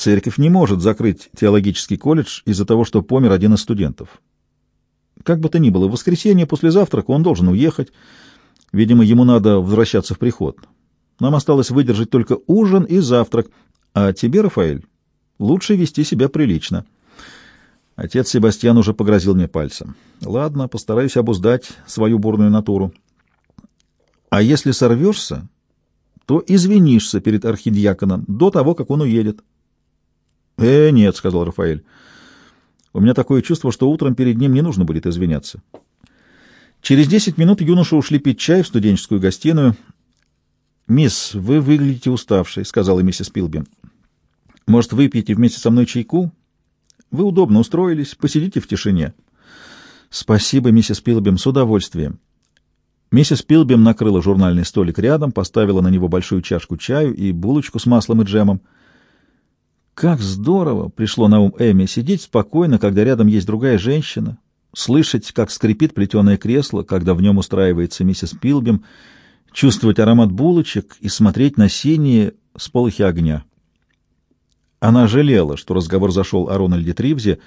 Церковь не может закрыть теологический колледж из-за того, что помер один из студентов. Как бы то ни было, в воскресенье после завтрака он должен уехать. Видимо, ему надо возвращаться в приход. Нам осталось выдержать только ужин и завтрак. А тебе, Рафаэль, лучше вести себя прилично. Отец Себастьян уже погрозил мне пальцем. Ладно, постараюсь обуздать свою бурную натуру. А если сорвешься, то извинишься перед архидиаконом до того, как он уедет. — Э, нет, — сказал Рафаэль. — У меня такое чувство, что утром перед ним не нужно будет извиняться. Через десять минут юноши ушли пить чай в студенческую гостиную. — Мисс, вы выглядите уставшей, — сказала миссис Пилби. — Может, выпьете вместе со мной чайку? Вы удобно устроились, посидите в тишине. — Спасибо, миссис Пилбим, с удовольствием. Миссис Пилбим накрыла журнальный столик рядом, поставила на него большую чашку чаю и булочку с маслом и джемом. Как здорово пришло на ум Эми сидеть спокойно, когда рядом есть другая женщина, слышать, как скрипит плетеное кресло, когда в нем устраивается миссис Пилбим, чувствовать аромат булочек и смотреть на синие сполохи огня. Она жалела, что разговор зашел о Рональде Тривзе.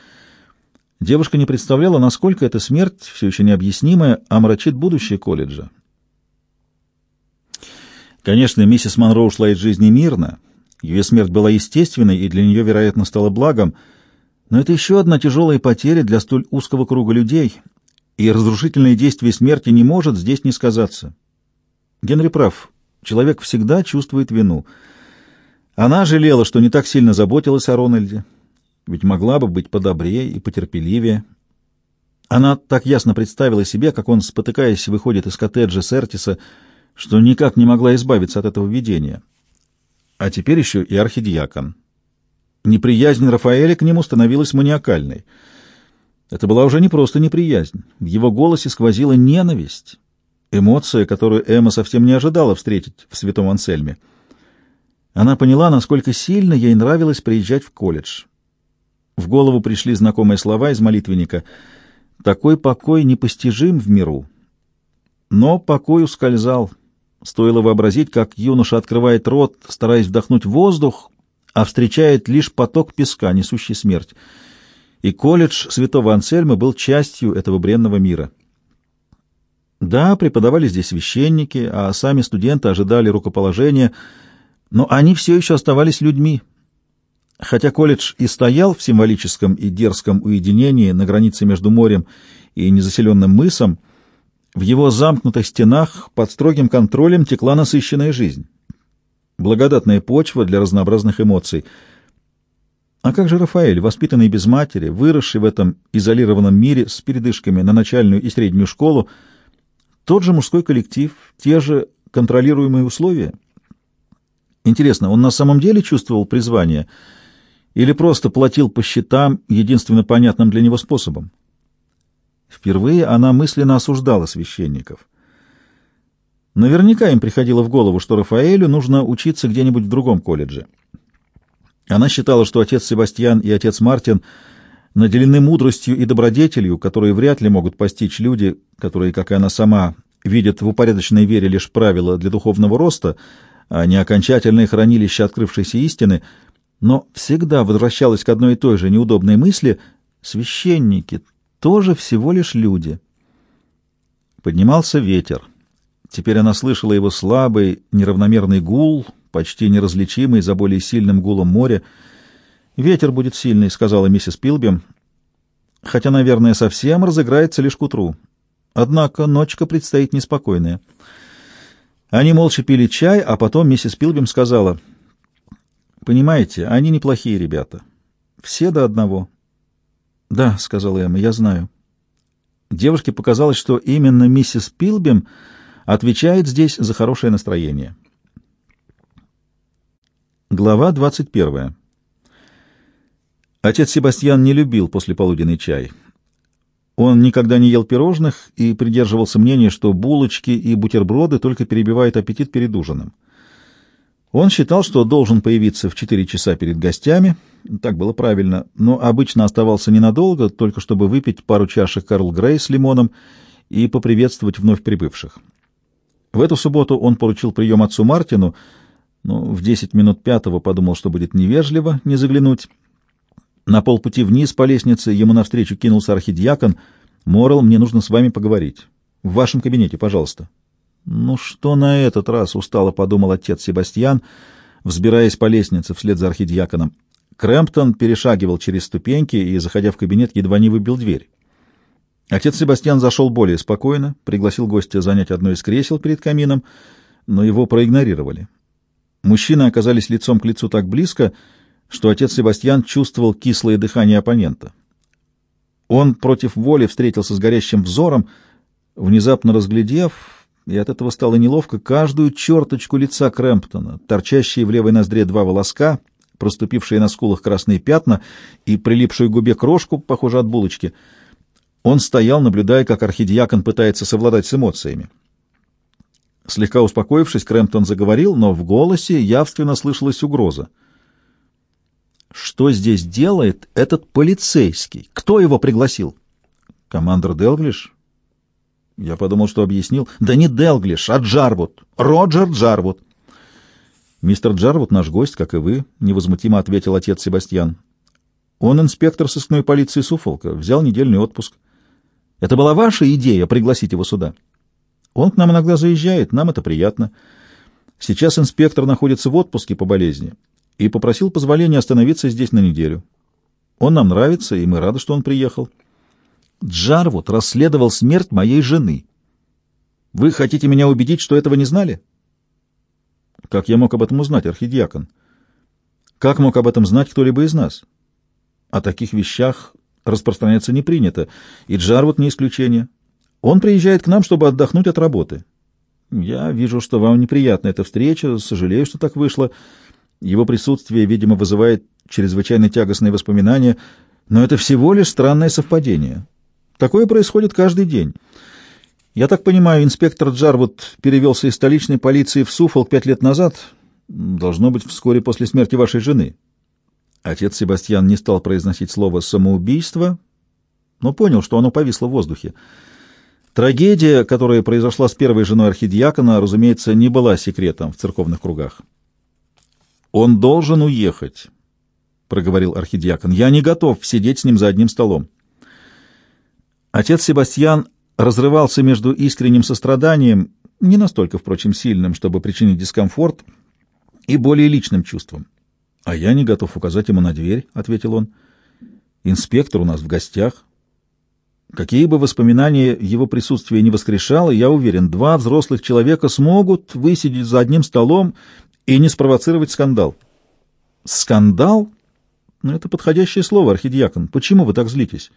Девушка не представляла, насколько эта смерть, все еще необъяснимая, омрачит будущее колледжа. Конечно, миссис Монро ушла из жизни мирно, ее смерть была естественной и для нее, вероятно, стала благом, но это еще одна тяжелая потеря для столь узкого круга людей, и разрушительное действие смерти не может здесь не сказаться. Генри прав. Человек всегда чувствует вину. Она жалела, что не так сильно заботилась о Рональде, ведь могла бы быть подобрее и потерпеливее. Она так ясно представила себе, как он, спотыкаясь, выходит из коттеджа Сертиса, что никак не могла избавиться от этого видения а теперь еще и архидиакон. Неприязнь Рафаэля к нему становилась маниакальной. Это была уже не просто неприязнь. В его голосе сквозила ненависть, эмоция, которую Эмма совсем не ожидала встретить в святом Ансельме. Она поняла, насколько сильно ей нравилось приезжать в колледж. В голову пришли знакомые слова из молитвенника «Такой покой непостижим в миру». Но покой ускользал — Стоило вообразить, как юноша открывает рот, стараясь вдохнуть воздух, а встречает лишь поток песка, несущий смерть. И колледж святого Ансельма был частью этого бренного мира. Да, преподавали здесь священники, а сами студенты ожидали рукоположения, но они все еще оставались людьми. Хотя колледж и стоял в символическом и дерзком уединении на границе между морем и незаселенным мысом, в его замкнутых стенах под строгим контролем текла насыщенная жизнь. Благодатная почва для разнообразных эмоций. А как же Рафаэль, воспитанный без матери, выросший в этом изолированном мире с передышками на начальную и среднюю школу, тот же мужской коллектив, те же контролируемые условия? Интересно, он на самом деле чувствовал призвание или просто платил по счетам единственно понятным для него способом? Впервые она мысленно осуждала священников. Наверняка им приходило в голову, что Рафаэлю нужно учиться где-нибудь в другом колледже. Она считала, что отец Себастьян и отец Мартин наделены мудростью и добродетелью, которые вряд ли могут постичь люди, которые, как и она сама, видят в упорядоченной вере лишь правила для духовного роста, а не окончательное хранилище открывшейся истины, но всегда возвращалась к одной и той же неудобной мысли — священники, тоже всего лишь люди. Поднимался ветер. Теперь она слышала его слабый, неравномерный гул, почти неразличимый за более сильным гулом моря. «Ветер будет сильный», — сказала миссис Пилбем, хотя, наверное, совсем разыграется лишь к утру. Однако ночка предстоит неспокойная. Они молча пили чай, а потом миссис Пилбем сказала, «Понимаете, они неплохие ребята. Все до одного. «Да», — сказала Эмма, — «я знаю». Девушке показалось, что именно миссис Пилбим отвечает здесь за хорошее настроение. Глава 21. Отец Себастьян не любил послеполуденный чай. Он никогда не ел пирожных и придерживался мнения, что булочки и бутерброды только перебивают аппетит перед ужином. Он считал, что должен появиться в четыре часа перед гостями, так было правильно, но обычно оставался ненадолго, только чтобы выпить пару чашек Карл Грей с лимоном и поприветствовать вновь прибывших. В эту субботу он поручил прием отцу Мартину, но в десять минут пятого подумал, что будет невежливо не заглянуть. На полпути вниз по лестнице ему навстречу кинулся архидиакон. «Морал, мне нужно с вами поговорить. В вашем кабинете, пожалуйста». «Ну что на этот раз?» — устало подумал отец Себастьян, взбираясь по лестнице вслед за архидиаконом. Крэмптон перешагивал через ступеньки и, заходя в кабинет, едва не выбил дверь. Отец Себастьян зашел более спокойно, пригласил гостя занять одно из кресел перед камином, но его проигнорировали. Мужчины оказались лицом к лицу так близко, что отец Себастьян чувствовал кислое дыхание оппонента. Он против воли встретился с горящим взором, внезапно разглядев, и от этого стало неловко, каждую черточку лица Крэмптона, торчащие в левой ноздре два волоска, проступившие на скулах красные пятна и прилипшую к губе крошку, похоже, от булочки. Он стоял, наблюдая, как архидиакон пытается совладать с эмоциями. Слегка успокоившись, Крэмптон заговорил, но в голосе явственно слышалась угроза. «Что здесь делает этот полицейский? Кто его пригласил?» «Командор Делглиш?» Я подумал, что объяснил. «Да не Делглиш, а Джарвуд. Роджер Джарвуд». «Мистер Джарвуд наш гость, как и вы», — невозмутимо ответил отец Себастьян. «Он инспектор сыскной полиции Суфолка, взял недельный отпуск. Это была ваша идея пригласить его сюда?» Он к нам иногда заезжает, нам это приятно. Сейчас инспектор находится в отпуске по болезни и попросил позволения остановиться здесь на неделю. Он нам нравится, и мы рады, что он приехал. Джарвуд расследовал смерть моей жены. Вы хотите меня убедить, что этого не знали? Как я мог об этом узнать, архидиакон? Как мог об этом знать кто-либо из нас? О таких вещах распространяться не принято, и Джарвуд не исключение. Он приезжает к нам, чтобы отдохнуть от работы. Я вижу, что вам неприятна эта встреча, сожалею, что так вышло. Его присутствие, видимо, вызывает чрезвычайно тягостные воспоминания, но это всего лишь странное совпадение. Такое происходит каждый день. Я так понимаю, инспектор Джарвуд перевелся из столичной полиции в Суфолк пять лет назад, должно быть, вскоре после смерти вашей жены. Отец Себастьян не стал произносить слово «самоубийство», но понял, что оно повисло в воздухе. Трагедия, которая произошла с первой женой архидиакона, разумеется, не была секретом в церковных кругах. «Он должен уехать», — проговорил архидиакон. «Я не готов сидеть с ним за одним столом». Отец Себастьян разрывался между искренним состраданием, не настолько, впрочем, сильным, чтобы причинить дискомфорт, и более личным чувством. «А я не готов указать ему на дверь», — ответил он. «Инспектор у нас в гостях». Какие бы воспоминания его присутствие не воскрешало, я уверен, два взрослых человека смогут высидеть за одним столом и не спровоцировать скандал. Скандал? Ну, это подходящее слово, архидиакон. Почему вы так злитесь?